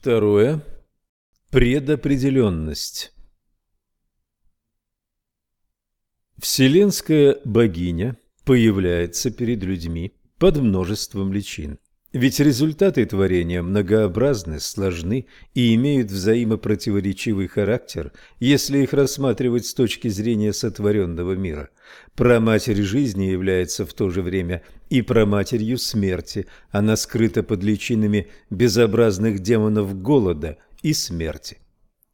Второе. Предопределенность. Вселенская богиня появляется перед людьми под множеством личин. Ведь результаты творения многообразны, сложны и имеют взаимопротиворечивый характер, если их рассматривать с точки зрения сотворенного мира. Проматерь жизни является в то же время и проматерью смерти. Она скрыта под личинами безобразных демонов голода и смерти.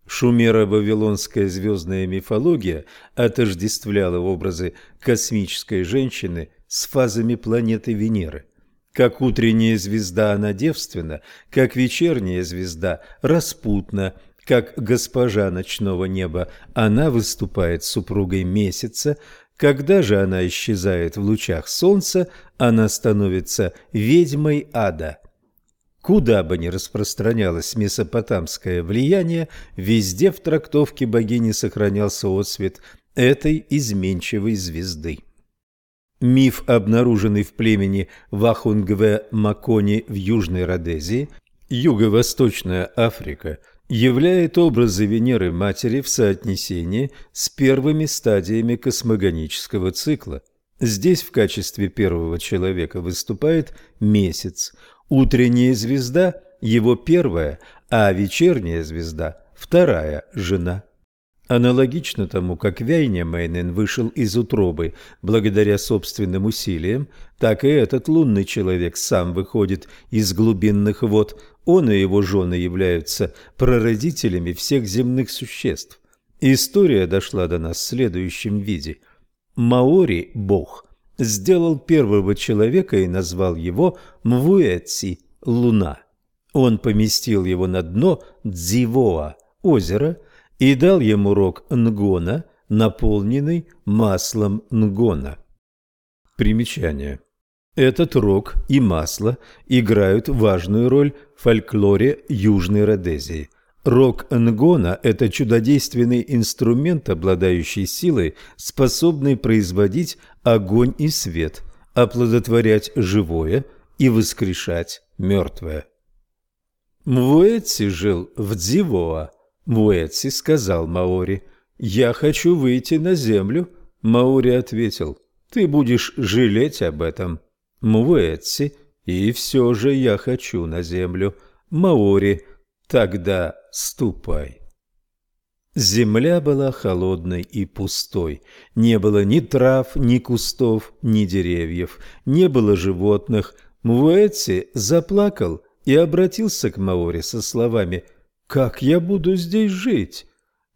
Шумеро-вавилонская звездная мифология отождествляла образы космической женщины с фазами планеты Венеры – как утренняя звезда она девственна, как вечерняя звезда распутна, как госпожа ночного неба она выступает супругой месяца, когда же она исчезает в лучах солнца, она становится ведьмой ада. Куда бы ни распространялось месопотамское влияние, везде в трактовке богини сохранялся отсвет этой изменчивой звезды. Миф, обнаруженный в племени Вахунгве-Макони в Южной Родезии, Юго-Восточная Африка, являет образы Венеры Матери в соотнесении с первыми стадиями космогонического цикла. Здесь в качестве первого человека выступает месяц, утренняя звезда – его первая, а вечерняя звезда – вторая жена. Аналогично тому, как Вяйнямейнен вышел из утробы благодаря собственным усилиям, так и этот лунный человек сам выходит из глубинных вод. Он и его жены являются прародителями всех земных существ. История дошла до нас в следующем виде. Маори, бог, сделал первого человека и назвал его Мвуэци, луна. Он поместил его на дно Дзивоа, озера, и дал ему рог нгона, наполненный маслом нгона. Примечание. Этот рог и масло играют важную роль в фольклоре Южной Родезии. Рог нгона – это чудодейственный инструмент, обладающий силой, способный производить огонь и свет, оплодотворять живое и воскрешать мертвое. Мвуэци жил в Дзивоа, Муэци сказал Маори, «Я хочу выйти на землю». Маори ответил, «Ты будешь жалеть об этом». Муэци, «И все же я хочу на землю». Маори, «Тогда ступай». Земля была холодной и пустой. Не было ни трав, ни кустов, ни деревьев. Не было животных. Муэци заплакал и обратился к Маори со словами – «Как я буду здесь жить?»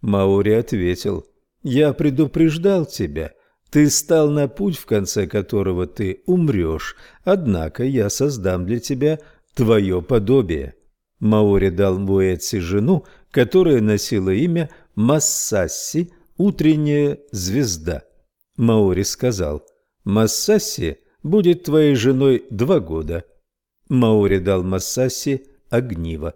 Маури ответил, «Я предупреждал тебя. Ты стал на путь, в конце которого ты умрешь, однако я создам для тебя твое подобие». Маори дал Муэци жену, которая носила имя Массасси, утренняя звезда. Маори сказал, «Массасси будет твоей женой два года». Маори дал Массасси огниво.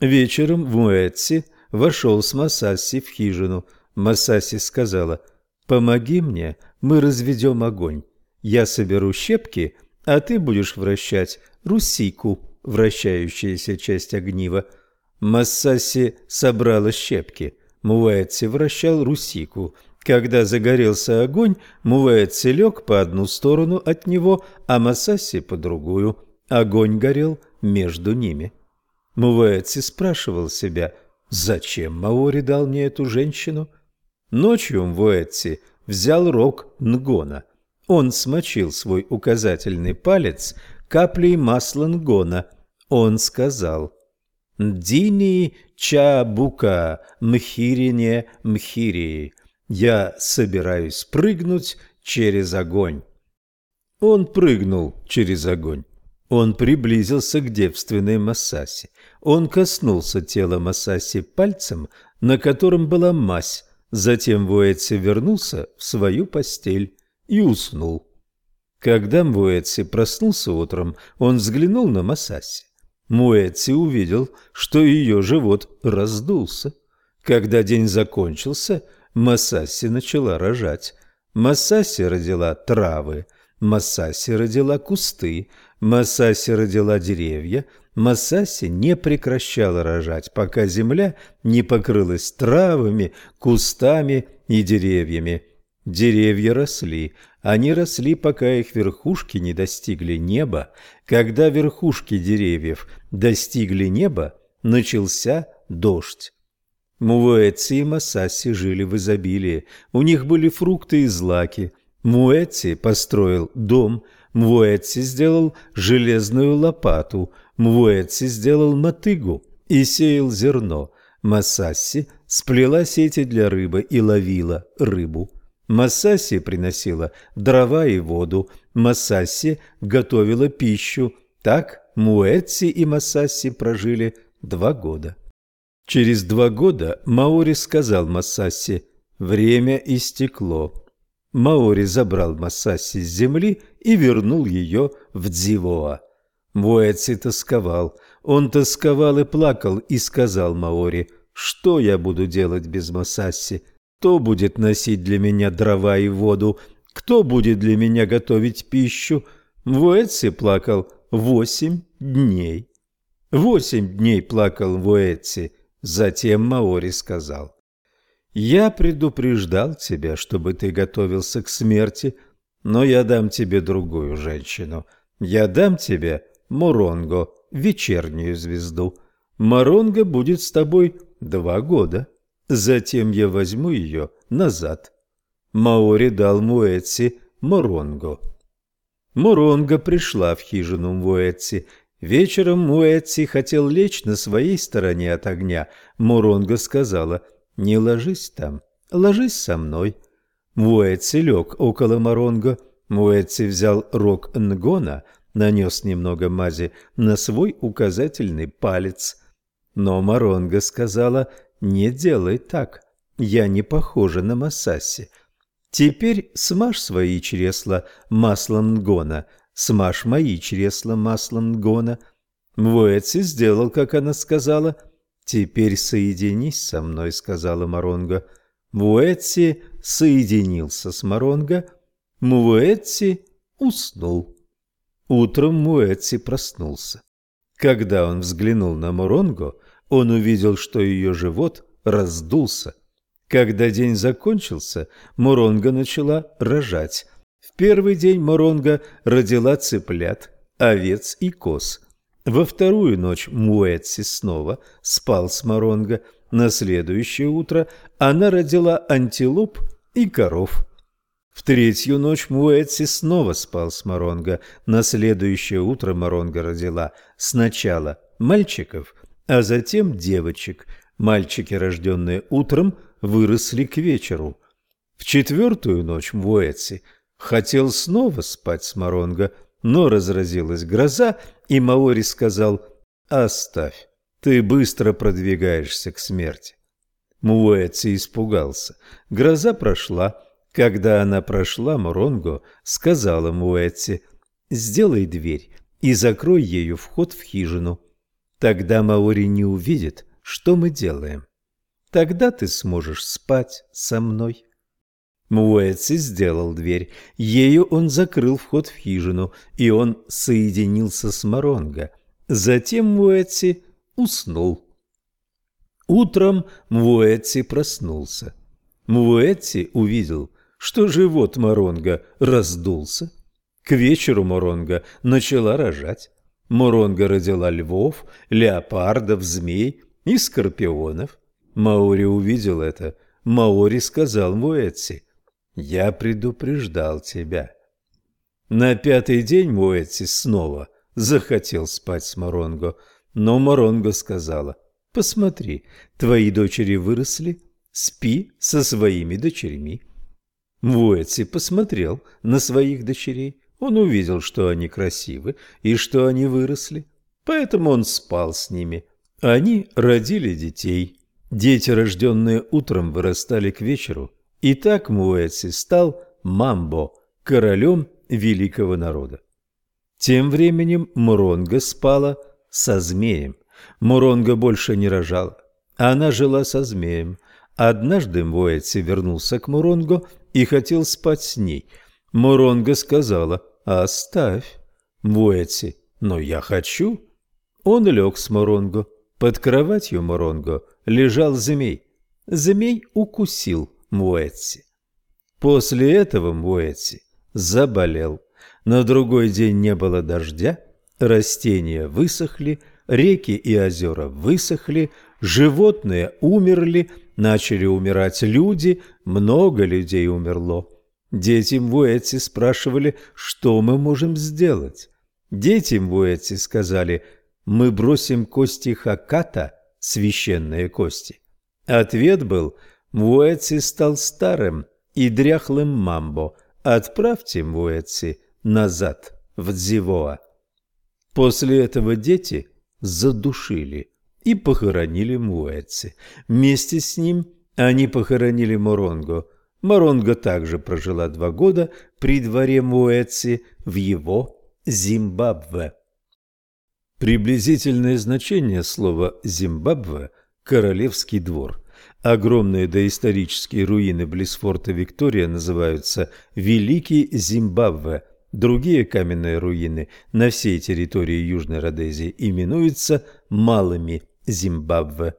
Вечером в Муэтси вошел с Масаси в хижину. Масаси сказала, «Помоги мне, мы разведем огонь. Я соберу щепки, а ты будешь вращать русику, вращающаяся часть огнива». Массаси собрала щепки. Муэци вращал русику. Когда загорелся огонь, Муэци лег по одну сторону от него, а Массаси по другую. Огонь горел между ними. Муэци спрашивал себя, зачем Маори дал мне эту женщину? Ночью Муэци взял рог Нгона. Он смочил свой указательный палец каплей масла Нгона. Он сказал «Дини чабука мхирине мхири. Я собираюсь прыгнуть через огонь». Он прыгнул через огонь. Он приблизился к девственной Масаси. Он коснулся тела Масаси пальцем, на котором была мазь. Затем Вуэци вернулся в свою постель и уснул. Когда Муэци проснулся утром, он взглянул на Масаси. Муэци увидел, что ее живот раздулся. Когда день закончился, Масаси начала рожать. Масаси родила травы, Масаси родила кусты, Масаси родила деревья, Масаси не прекращала рожать, пока земля не покрылась травами, кустами и деревьями. Деревья росли, они росли, пока их верхушки не достигли неба. Когда верхушки деревьев достигли неба, начался дождь. Муэци и Масаси жили в изобилии, у них были фрукты и злаки. Муэци построил дом, Муэци сделал железную лопату, Муэци сделал мотыгу и сеял зерно. Масаси сплела сети для рыбы и ловила рыбу. Масаси приносила дрова и воду, Масаси готовила пищу. Так Муэци и Масаси прожили два года. Через два года Маори сказал Масаси «Время истекло». Маори забрал Масаси с земли и вернул ее в Дзивоа. Муэци тосковал. Он тосковал и плакал, и сказал Маори, «Что я буду делать без Масаси? Кто будет носить для меня дрова и воду? Кто будет для меня готовить пищу? Вуэци плакал восемь дней. Восемь дней плакал Вуэци. Затем Маори сказал, «Я предупреждал тебя, чтобы ты готовился к смерти, но я дам тебе другую женщину. Я дам тебе Моронго, вечернюю звезду. Моронго будет с тобой два года». Затем я возьму ее назад. Маори дал Муэци Моронго. Моронго пришла в хижину Муэци. Вечером Муэци хотел лечь на своей стороне от огня. Моронго сказала, «Не ложись там, ложись со мной». Муэци лег около Моронго. Муэци взял рог Нгона, нанес немного мази на свой указательный палец. Но Моронго сказала, не делай так. Я не похожа на Масаси. Теперь смажь свои чресла маслом Нгона, смажь мои чресла маслом Нгона. Муэци сделал, как она сказала. Теперь соединись со мной, сказала Маронга. Муэци соединился с Маронга. Муэци уснул. Утром Муэци проснулся. Когда он взглянул на Моронго, он увидел, что ее живот раздулся. Когда день закончился, Моронга начала рожать. В первый день Моронга родила цыплят, овец и коз. Во вторую ночь Муэтси снова спал с Моронга. На следующее утро она родила антилоп и коров. В третью ночь Муэтси снова спал с Моронга. На следующее утро Моронга родила сначала мальчиков, а затем девочек. Мальчики, рожденные утром, выросли к вечеру. В четвертую ночь Мвуэци хотел снова спать с Моронго, но разразилась гроза, и Маори сказал «Оставь, ты быстро продвигаешься к смерти». Муэци испугался. Гроза прошла. Когда она прошла, Моронго сказала Муэци «Сделай дверь и закрой ею вход в хижину». Тогда Маори не увидит, что мы делаем. Тогда ты сможешь спать со мной. Муэци сделал дверь. Ею он закрыл вход в хижину, и он соединился с Моронго. Затем Муэци уснул. Утром Муэци проснулся. Муэци увидел, что живот Моронга раздулся. К вечеру Моронга начала рожать. Моронга родила львов, леопардов, змей и скорпионов. Маори увидел это. Маори сказал Муэци, «Я предупреждал тебя». На пятый день Муэци снова захотел спать с Моронго, но Моронго сказала, «Посмотри, твои дочери выросли, спи со своими дочерьми». Муэци посмотрел на своих дочерей, он увидел, что они красивы и что они выросли, поэтому он спал с ними. Они родили детей. Дети, рожденные утром, вырастали к вечеру. И так Муэци стал Мамбо, королем великого народа. Тем временем Муронга спала со змеем. Муронга больше не рожала. Она жила со змеем. Однажды Муэци вернулся к Муронго и хотел спать с ней. Муронга сказала – «Оставь, Буэти, но я хочу». Он лег с Моронго. Под кроватью Моронго лежал змей. Змей укусил Муэци. После этого Муэци заболел. На другой день не было дождя, растения высохли, реки и озера высохли, животные умерли, начали умирать люди, много людей умерло. Дети Мвуэци спрашивали, что мы можем сделать. Дети Мвуэци сказали, мы бросим кости Хаката, священные кости. Ответ был, Мвуэци стал старым и дряхлым мамбо, отправьте Мвуэци назад в Дзивоа. После этого дети задушили и похоронили Муэци. Вместе с ним они похоронили Моронго. Моронго также прожила два года при дворе Муэци в его Зимбабве. Приблизительное значение слова «Зимбабве» – «королевский двор». Огромные доисторические руины близ форта Виктория называются «Великий Зимбабве», Другие каменные руины на всей территории Южной Родезии именуются «малыми Зимбабве».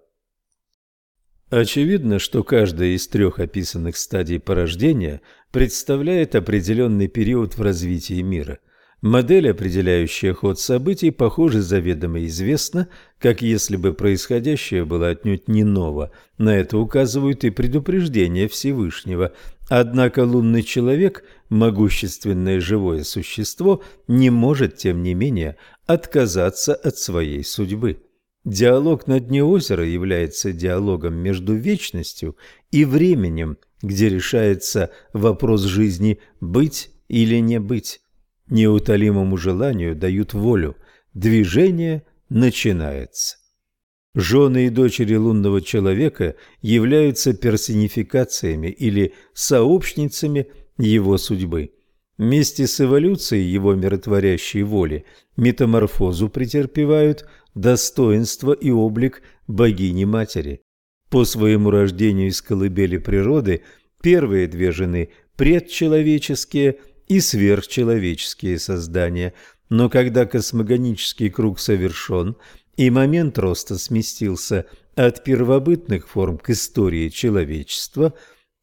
Очевидно, что каждая из трех описанных стадий порождения представляет определенный период в развитии мира – Модель, определяющая ход событий, похоже, заведомо известна, как если бы происходящее было отнюдь не ново. На это указывают и предупреждения Всевышнего. Однако лунный человек, могущественное живое существо, не может, тем не менее, отказаться от своей судьбы. Диалог на дне озера является диалогом между вечностью и временем, где решается вопрос жизни «быть или не быть» неутолимому желанию дают волю. Движение начинается. Жены и дочери лунного человека являются персонификациями или сообщницами его судьбы. Вместе с эволюцией его миротворящей воли метаморфозу претерпевают достоинство и облик богини-матери. По своему рождению из колыбели природы первые две жены предчеловеческие – и сверхчеловеческие создания, но когда космогонический круг совершен и момент роста сместился от первобытных форм к истории человечества,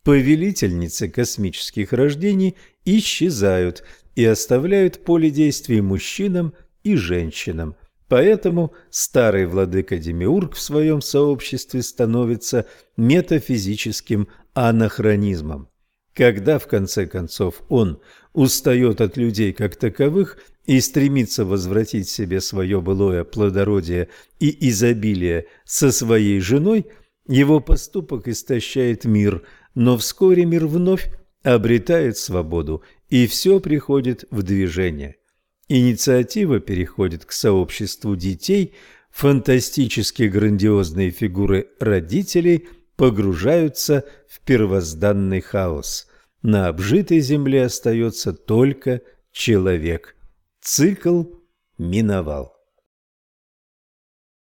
повелительницы космических рождений исчезают и оставляют поле действий мужчинам и женщинам. Поэтому старый владыка Демиург в своем сообществе становится метафизическим анахронизмом. Когда, в конце концов, он устает от людей как таковых и стремится возвратить себе свое былое плодородие и изобилие со своей женой, его поступок истощает мир, но вскоре мир вновь обретает свободу, и все приходит в движение. Инициатива переходит к сообществу детей, фантастически грандиозные фигуры родителей погружаются в первозданный хаос. На обжитой земле остается только человек. Цикл миновал.